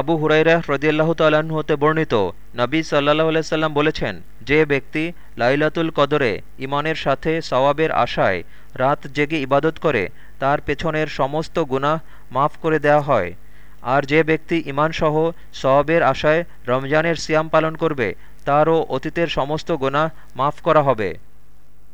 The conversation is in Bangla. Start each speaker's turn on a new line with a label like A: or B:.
A: আবু হুরাইরা রদিয়াল্লাহ তাল্লাহ্ন হতে বর্ণিত, নবী সাল্লাহ আলাইসাল্লাম বলেছেন, যে ব্যক্তি লাইলাতুল কদরে ইমানের সাথে সওয়াবের আশায় রাত জেগে ইবাদত করে, তার পেছনের সমস্ত গুনাহ মাফ করে দেওয়া হয়। আর যে ব্যক্তি ইমানসহ সওয়াবের আশায় রমজানের সিয়াম পালন করবে, তারও অতীতের সমস্ত গুনাহ মাফ করা হবে।